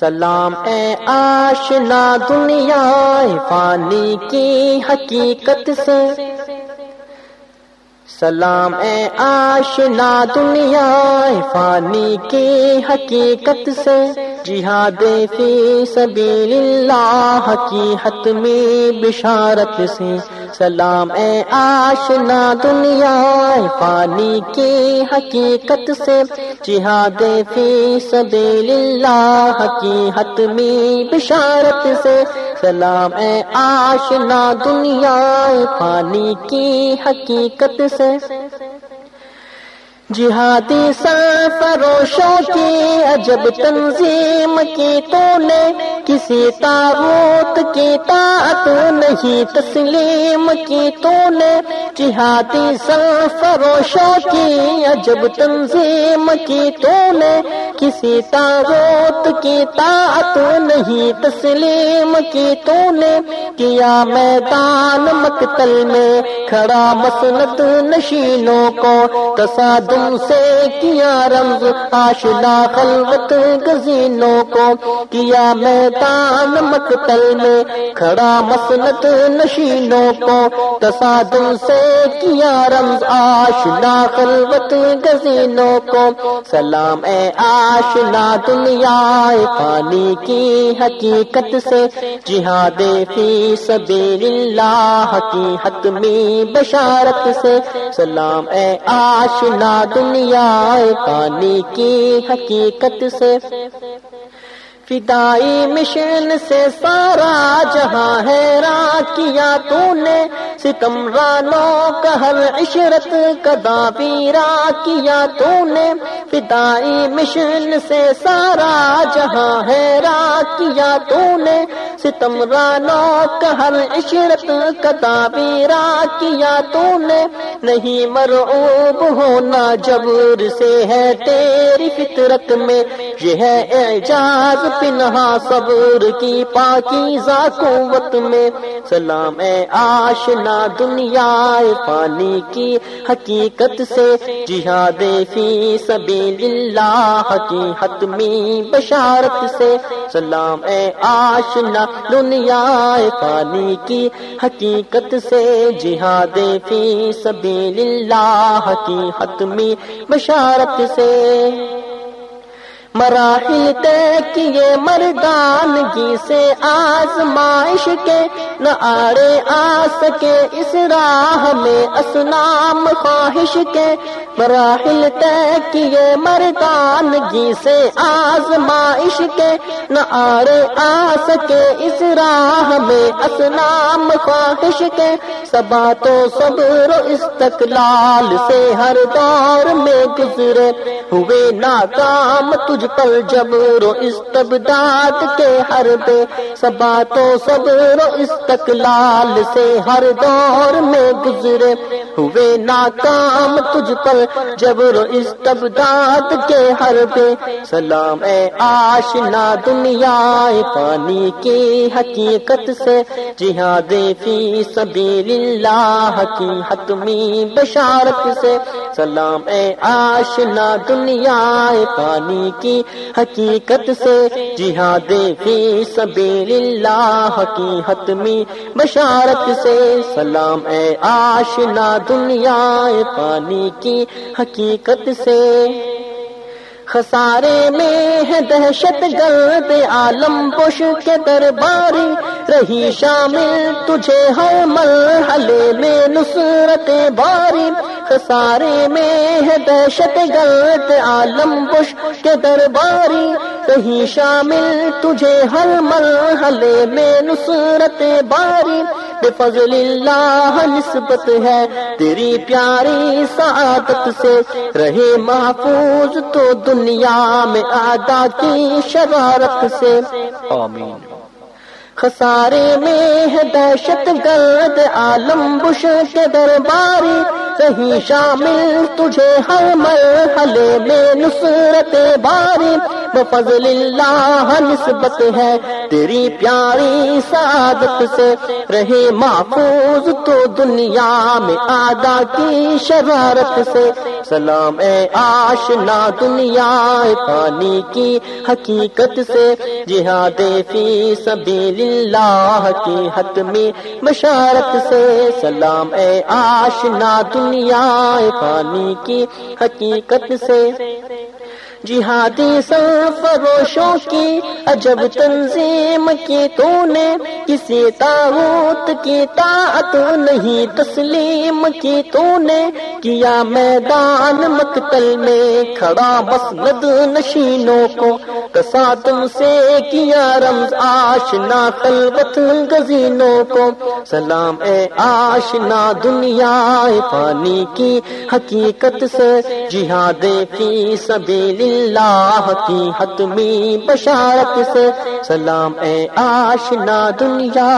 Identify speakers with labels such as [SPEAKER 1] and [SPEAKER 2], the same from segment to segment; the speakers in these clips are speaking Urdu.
[SPEAKER 1] سلام، اے آشنا دنیا، فانی کی حقیقت سے۔ سلام، اے آشنا دنیا، فانی کی حقیقت سے۔ جہاد فی سبیل اللہ کی حتمی بشارت سے۔ سلام، اے آشنا دنیا فانی کی حقیقت سے۔ جہاد فی سبیل اللہ کی حتمی بشارت سے۔ سلام، اے آشنا دنیا فانی کی حقیقت سے۔ جہادی سرفروشوں کی عجب تنظیم کی تو نے کسی تاروت کی طاعت نہیں، تسلیم کی تو نے جہادی سرفروشوں کی عجب تنظیم کی تو نے کسی تاروت کی طاعت نہیں، تسلیم کی تو نے کیا میدان مقتل میں کھڑا مسند نشینوں کو تصادم سے کیا رمز آشنا خلوت گزینوں کو کیا میدان مقتل میں کھڑا مسنت نشینوں کو تصادم سے کیا رمز آشنا خلوت گزینوں کو سلام اے آشنا دنیا پانی کی حقیقت سے جہاد فی سبیل اللہ کی حتمی بشارت سے سلام اے آشنا دنیا پانی کی حقیقت سے۔ فدائی مشن سے سارا جہاں حیران کیا تو نے ستم رانوں کا ہر عشرت کا دعویرا کیا تو نے فدائی مشن سے سارا جہاں حیران کیا تو نے ستم رانوں کا ہر عشرت کا دعویرا کیا تو نے نہیں مرعوب ہونا جبر سے ہے تیری فطرت میں یہ ہے اعجاز پنہا صبر کی پاکی قوت میں۔ سلام اے آشنا دنیا پانی کی حقیقت سے۔ جہاد فی سبیل اللہ کی حتمی بشارت سے۔ سلام اے آشنا دنیا پانی کی حقیقت سے۔ جہاد فی سبیل اللہ کی حتمی بشارت سے۔ مراحل طے کیے مردانگی سے آزمائش کے نہ آڑے آ سکے اس راہ میں اسنام خواہش کے۔ مراحل طے کیے مردانگی سے آزمائش کے نہ آڑے آ سکے اس راہ میں اسنام خواہش کے۔ سبا تو صبر و استقلال سے ہر دور میں گزرے۔ ہوئے ناکام تجھ پر جبر و استبداد کے ہر بے سبا تو صبر و استقلال سے ہر دور میں گزرے۔ ہوئے ناکام تجھ پر جبر و استبداد کے ہر بے سلام اے آشنا دنیا پانی کی حقیقت سے۔ جہاد فی سبیل اللہ کی حتمی بشارت سے۔ سلام اے آشنا دنیا پانی کی حقیقت سے۔ جہاد فی سبیل اللہ کی حتمی بشارت سے۔ سلام اے آشنا دنیا پانی کی حقیقت سے۔ خسارے میں ہے دہشت گرد عالم بش کے درباری۔ رہی شامل تجھے ہر مرحلے میں نصرت باری۔ خسارے میں ہے دہشت گرد عالم بش کے درباری۔ رہی شامل تجھے ہر مرحلے میں نصرت باری۔ فضل اللہ نسبت ہے۔ تیری پیاری سعادت سے رہے محفوظ تو دنیا میں آدا کی شرارت سے۔ آمین۔ خسارے میں ہے دہشت گرد عالم بش کے درباری۔ کہیں شامل تجھے ہر مرحلے میں نصرت باری۔ بفضل اللہ نسبت ہے۔ تیری پیاری سعادت سے رہے محفوظ تو دنیا میں آدھا کی شرارت سے۔ سلام اے آشنا دنیا پانی کی حقیقت سے۔ جہاد فی سبیل اللہ کی حتمی مشارت سے۔ سلام اے آشنا دنیا پانی کی حقیقت سے۔ جہادی سرفروشوں کی عجب تنظیم کی تو نے کسی تاغوت کی طاعت نہیں، تسلیم کی تو نے کیا میدان مقتل میں کھڑا بس ند نشینوں کو؟ کسا تم سے کیا رمز آشنا خلوت گزینوں کو؟ سلام اے آشنا دنیا پانی کی حقیقت سے جہاد فی سبیل اللہ کی حتمی بشارت سے سلام اے آشنا دنیا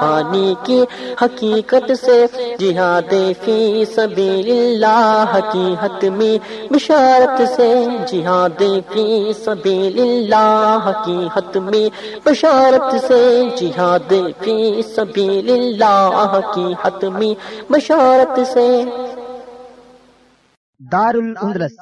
[SPEAKER 1] پانی کی حقیقت سے جہاد فی سبیل اللہ کی حتمی بشارت سے جہاد فی سبیل اللہ کی حتمی بشارت سے جہاد فی سبیل اللہ کی حتمی بشارت سے
[SPEAKER 2] دار الاندلس